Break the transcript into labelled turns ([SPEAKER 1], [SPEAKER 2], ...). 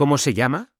[SPEAKER 1] ¿Cómo se llama?